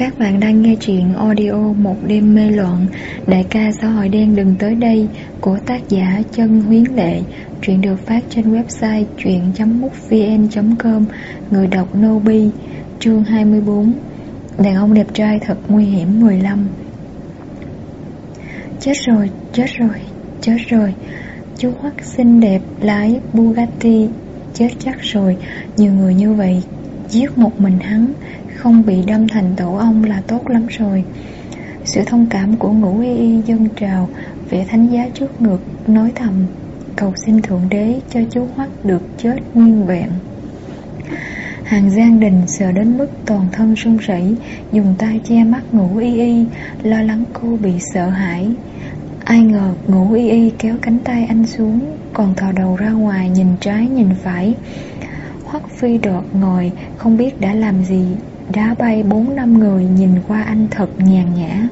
Các bạn đang nghe chuyện audio Một đêm mê loạn Đại ca xã hội đen đừng tới đây Của tác giả chân huyến lệ. Truyện được phát trên website chuyện.mútvn.com Người đọc Nobi Chương 24 Đàn ông đẹp trai thật nguy hiểm 15 Chết rồi, chết rồi, chết rồi. Chú Hoắc xinh đẹp lái Bugatti. Chết chắc rồi. Nhiều người như vậy Giết một mình hắn, không bị đâm thành tổ ong là tốt lắm rồi. Sự thông cảm của ngũ y y dân trào, Vẻ thánh giá trước ngực Nói thầm, Cầu xin Thượng Đế cho chú Hoắc được chết nguyên vẹn. Hàng Giang Đình sợ đến mức toàn thân run rẩy, Dùng tay che mắt ngũ y y, Lo lắng cô bị sợ hãi. Ai ngờ ngũ y y kéo cánh tay anh xuống, Còn thò đầu ra ngoài nhìn trái nhìn phải phi đột ngồi, Không biết đã làm gì. Đá bay bốn năm người nhìn qua anh thật nhàn nhã.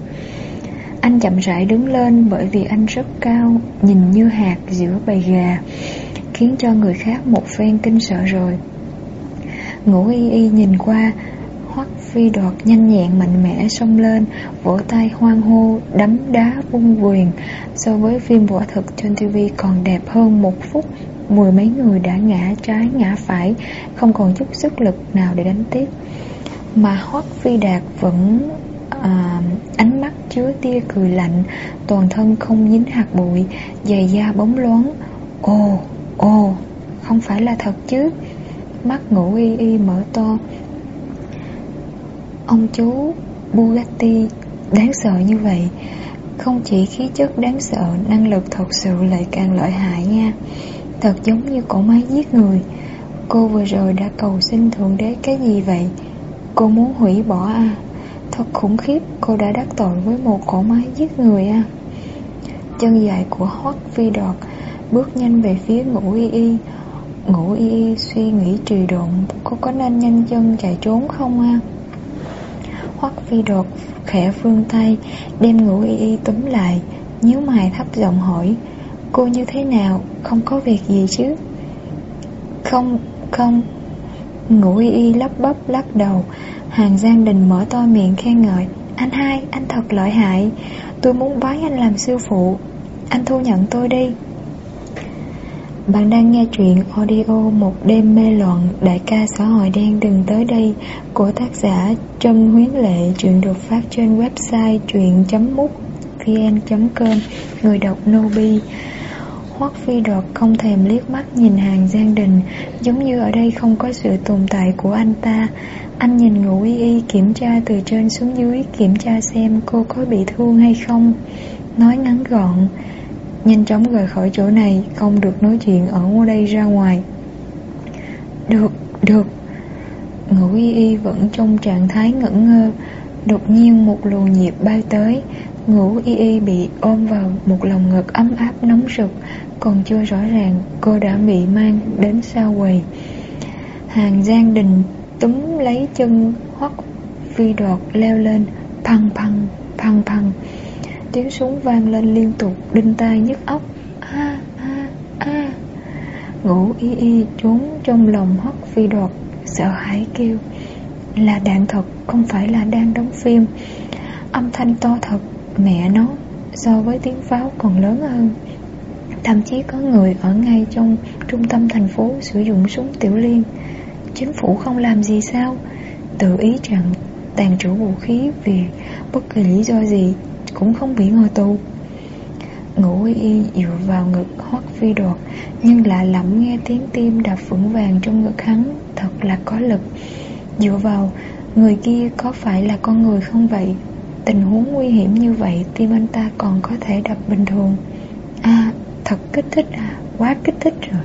Anh chậm rãi đứng lên bởi vì anh rất cao, Nhìn như hạt giữa bầy gà, Khiến cho người khác một phen kinh sợ rồi. Ngũ y y nhìn qua, Hoắc phi đọt nhanh nhẹn mạnh mẽ xông lên, Vỗ tay hoang hô, Đấm đá vung quyền So với phim võ thuật trên TV còn đẹp hơn một phút. Mười mấy người đã ngã trái ngã phải Không còn chút sức lực nào để đánh tiếp mà Hoắc Phi Đạt vẫn à, ánh mắt chứa tia cười lạnh, toàn thân không dính hạt bụi, giày da bóng loáng. Ồ, ồ, không phải là thật chứ? Mắt ngủ y y mở to. Ông chú Bugatti đáng sợ như vậy, không chỉ khí chất đáng sợ, năng lực thật sự lại càng lợi hại nha. Thật giống như cổ máy giết người. Cô vừa rồi đã cầu xin Thượng Đế cái gì vậy? Cô muốn hủy bỏ à Thật khủng khiếp, cô đã đắc tội với một cổ máy giết người à Chân dài của Hoắc Phi Đọt Bước nhanh về phía ngũ y y Ngũ y y suy nghĩ trì độn, Cô có nên nhanh chân chạy trốn không à Hoắc Phi Đọt khẽ phương tay, Đem ngũ y y túm lại, nhíu mày thấp giọng hỏi Cô như thế nào? Không có việc gì chứ? Không, không. Ngủ y y lắp bắp lắc đầu. Hàng Giang Đình mở to miệng khen ngợi. Anh hai, anh thật lợi hại. Tôi muốn bái anh làm sư phụ. Anh thu nhận tôi đi. Bạn đang nghe chuyện audio Một đêm mê loạn Đại ca xã hội đen đừng tới đây Của tác giả Trân Huyến Lệ Chuyện được phát trên website chuyện.mútvn.com Người đọc Nobi. Hoắc Phi Đột không thèm liếc mắt nhìn hàng Giang Đình Giống như ở đây không có sự tồn tại của anh ta. Anh nhìn ngủ y y kiểm tra từ trên xuống dưới Kiểm tra xem cô có bị thương hay không. Nói ngắn gọn Nhanh chóng rời khỏi chỗ này Không được nói chuyện ở ngôi đây ra ngoài. Được, được. Ngủ y y vẫn trong trạng thái ngẩn ngơ Đột nhiên một luồng nhiệt bay tới Ngủ y y bị ôm vào một lòng ngực ấm áp nóng rực Còn chưa rõ ràng cô đã bị mang đến sao quầy. Hàng Giang Đình túm lấy chân hoắc phi đọt leo lên Phăng phăng, phăng phăng. Tiếng súng vang lên liên tục đinh tai nhức óc. A a a. Ngủ y y trốn trong lòng hoắc phi đọt Sợ hãi kêu. Là đạn thật, không phải là đang đóng phim. Âm thanh to thật, Mẹ nó, so với tiếng pháo còn lớn hơn. Thậm chí có người ở ngay trong trung tâm thành phố sử dụng súng tiểu liên. Chính phủ không làm gì sao? Tự ý rằng tàn trữ vũ khí vì bất kỳ lý do gì cũng không bị ngồi tù. Ngủ y dựa vào ngực hoắc phi đột Nhưng lạ lẫm nghe tiếng tim đập vững vàng trong ngực hắn. Thật là có lực. Dựa vào, người kia có phải là con người không vậy? Tình huống nguy hiểm như vậy, Tim anh ta còn có thể đập bình thường. À thật kích thích à Quá kích thích rồi.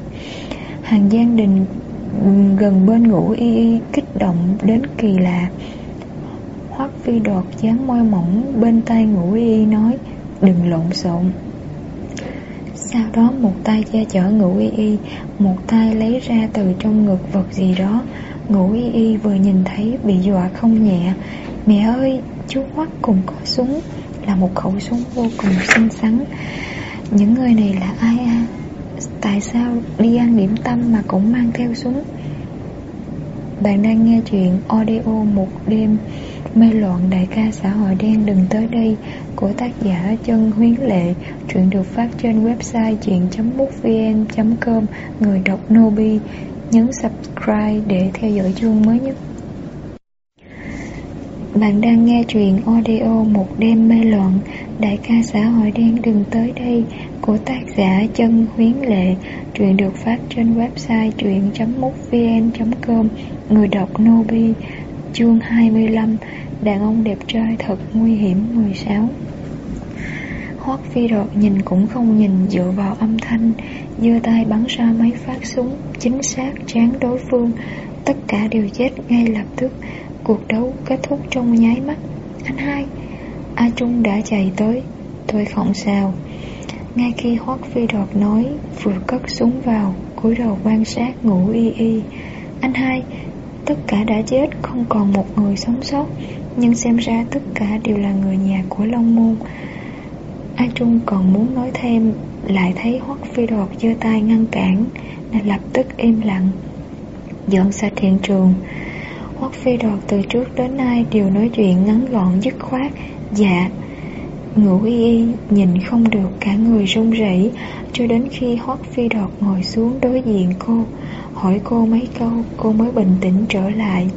Hàng Giang Đình gần bên ngủ y y Kích động đến kỳ lạ. Hoắc phi đột dáng môi mỏng Bên tay ngủ y y nói, Đừng lộn xộn. Sau đó một tay che chở ngủ y y, Một tay lấy ra từ trong ngực vật gì đó. Ngủ y y vừa nhìn thấy bị dọa không nhẹ. Mẹ ơi, chú Hoắc cùng có súng, Là một khẩu súng vô cùng xinh xắn. Những người này là ai à Tại sao đi ăn điểm tâm mà cũng mang theo súng? Bạn đang nghe chuyện audio một đêm mê loạn đại ca xã hội đen đừng tới đây của tác giả chân huyến lệ. Truyện được phát trên website chuyện.mútvn.com Người đọc Nobi Nhấn subscribe để theo dõi chương mới nhất. Bạn đang nghe truyện audio Một đêm mê loạn, Đại ca xã hội đen đừng tới đây, của tác giả chân huyến lệ. Truyện được phát trên website truyện.mútvn.com Người đọc Nobi Chương 25 Đàn ông đẹp trai thật nguy hiểm 16 Hoắc phi đột nhìn cũng không nhìn dựa vào âm thanh, giơ tay bắn ra mấy phát súng, Chính xác chán đối phương. Tất cả đều chết ngay lập tức. Cuộc đấu kết thúc trong nháy mắt. Anh hai, A Trung đã chạy tới. Tôi không sao. Ngay khi Hoắc Phi đột nói, Vừa cất súng vào, cúi đầu quan sát ngủ y y. Anh hai, Tất cả đã chết, Không còn một người sống sót. Nhưng xem ra tất cả đều là người nhà của Long Môn. A Trung còn muốn nói thêm Lại thấy Hoắc Phi đột giơ tay ngăn cản Nên lập tức im lặng. Dọn sạch hiện trường Hoắc Phi đột từ trước đến nay Đều nói chuyện ngắn gọn dứt khoát. Dạ. Ngũ y y nhìn không được cả người run rẩy Cho đến khi Hoắc Phi đột ngồi xuống đối diện cô Hỏi cô mấy câu Cô mới bình tĩnh trở lại.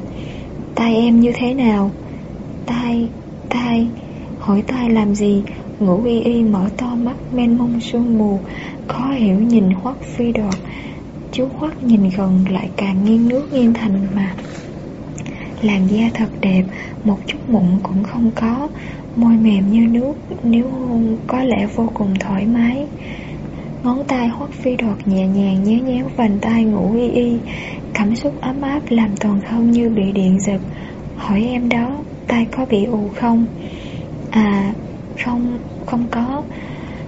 Tai em như thế nào? Tai, tai Hỏi tai làm gì? Ngũ y y mở to mắt men mông sương mù Khó hiểu nhìn Hoắc Phi đoạt Chú Hoắc nhìn gần lại càng nghiêng nước nghiêng thành mà. Làn da thật đẹp Một chút mụn cũng không có. Môi mềm như nước Nếu hôn có lẽ vô cùng thoải mái. Ngón tay hoắc phi đoạt nhẹ nhàng nhéo nhéo vành tay ngủ y y. Cảm xúc ấm áp làm toàn thân như bị điện giật. Hỏi em đó, tay có bị ù không? À, không, không có.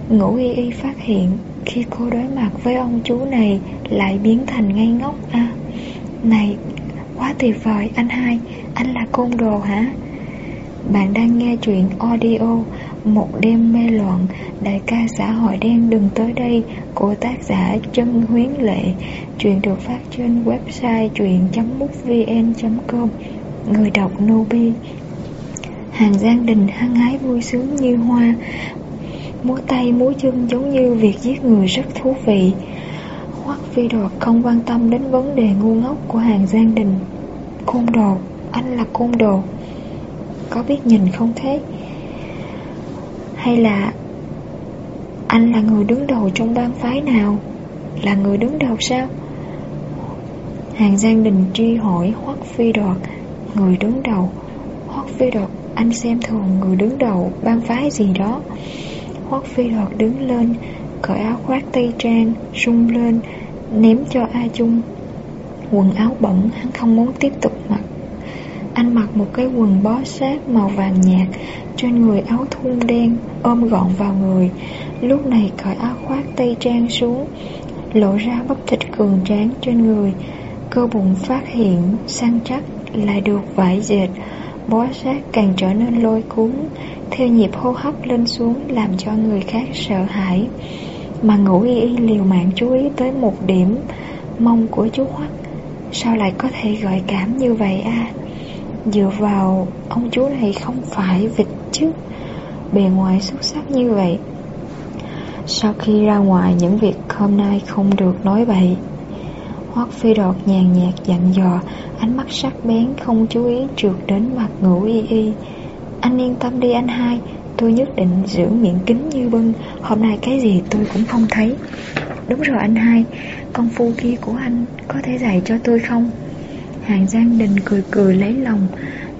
Ngũ y y phát hiện Khi cô đối mặt với ông chú này Lại biến thành ngây ngốc. À Này, quá tuyệt vời anh hai Anh là côn đồ hả? Bạn đang nghe chuyện audio Một đêm mê loạn Đại ca xã hội đen đừng tới đây Của tác giả chân Huyến Lệ. Chuyện được phát trên website truyện.mútvn.com Người đọc Nobi Hàng Giang Đình hăng hái vui sướng như hoa. Múa tay múa chân giống như việc giết người rất thú vị. Hoắc phi đột không quan tâm đến vấn đề ngu ngốc của hàng Giang Đình. Côn đồ, anh là côn đồ. Có biết nhìn không thế? Hay là Anh là người đứng đầu trong bang phái nào? Là người đứng đầu sao? Hàng Giang Đình truy hỏi Hoắc Phi Đoạt Người đứng đầu. Hoắc Phi Đoạt anh xem thường người đứng đầu bang phái gì đó. Hoắc Phi Đoạt đứng lên, Cởi áo khoác tây trang, Rung lên, Ném cho A Trung Quần áo bẩn, Hắn không muốn tiếp tục mặc. Anh mặc một cái quần bó sát màu vàng nhạt, Trên người áo thun đen, ôm gọn vào người. Lúc này cởi áo khoác tây trang xuống, Lộ ra bắp thịt cường tráng trên người. Cơ bụng phát hiện, săn chắc, lại được vải dệt. Bó sát càng trở nên lôi cuốn, Theo nhịp hô hấp lên xuống làm cho người khác sợ hãi. Mà ngủ y y liều mạng chú ý tới một điểm Mông của chú Hoắc, Sao lại có thể gợi cảm như vậy a? Dựa vào, ông chú này không phải vịt chứ, Bề ngoài xuất sắc như vậy. Sau khi ra ngoài, những việc hôm nay không được nói bậy. Hoắc phi đột nhàn nhạt dặn dò, Ánh mắt sắc bén không chú ý trượt đến mặt ngủ y y. Anh yên tâm đi anh hai, Tôi nhất định giữ miệng kính như bưng, Hôm nay cái gì tôi cũng không thấy. Đúng rồi anh hai, Công phu kia của anh có thể dạy cho tôi không? Hàng Giang Đình cười cười lấy lòng,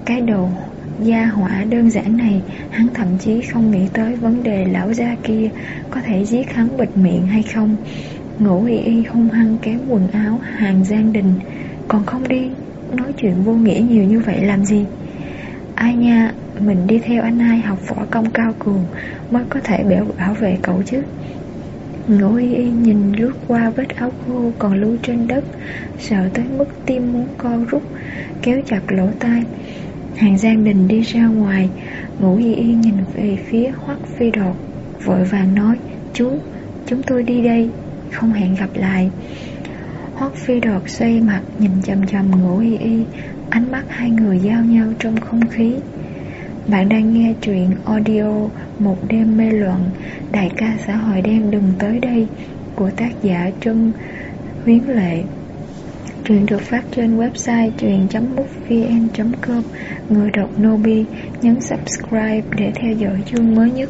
Cái đồ gia hỏa đơn giản này, Hắn thậm chí không nghĩ tới vấn đề lão gia kia Có thể giết hắn bịt miệng hay không. Ngủ y y hung hăng kéo quần áo Hàng Giang Đình. Còn không đi Nói chuyện vô nghĩa nhiều như vậy làm gì? Ai nha Mình đi theo anh hai học võ công cao cường Mới có thể bảo bảo vệ cậu chứ. Ngủ y y nhìn lướt qua vết áo khô còn lưu trên đất Sợ tới mức tim muốn co rút Kéo chặt lỗ tai. Hàng Giang Đình đi ra ngoài Ngũ y y nhìn về phía Hoắc Phi Đột Vội vàng nói Chú, chúng tôi đi đây. Không hẹn gặp lại. Hoắc Phi Đột xoay mặt, Nhìn chầm chầm ngủ y y. Ánh mắt hai người giao nhau trong không khí. Bạn đang nghe truyện audio Một đêm mê loạn Đại ca xã hội đen đừng tới đây, Của tác giả Trân Huyến Lệ. Truyện được phát trên website truyện.mútvn.com Người đọc Nobi, Nhấn subscribe để theo dõi chương mới nhất.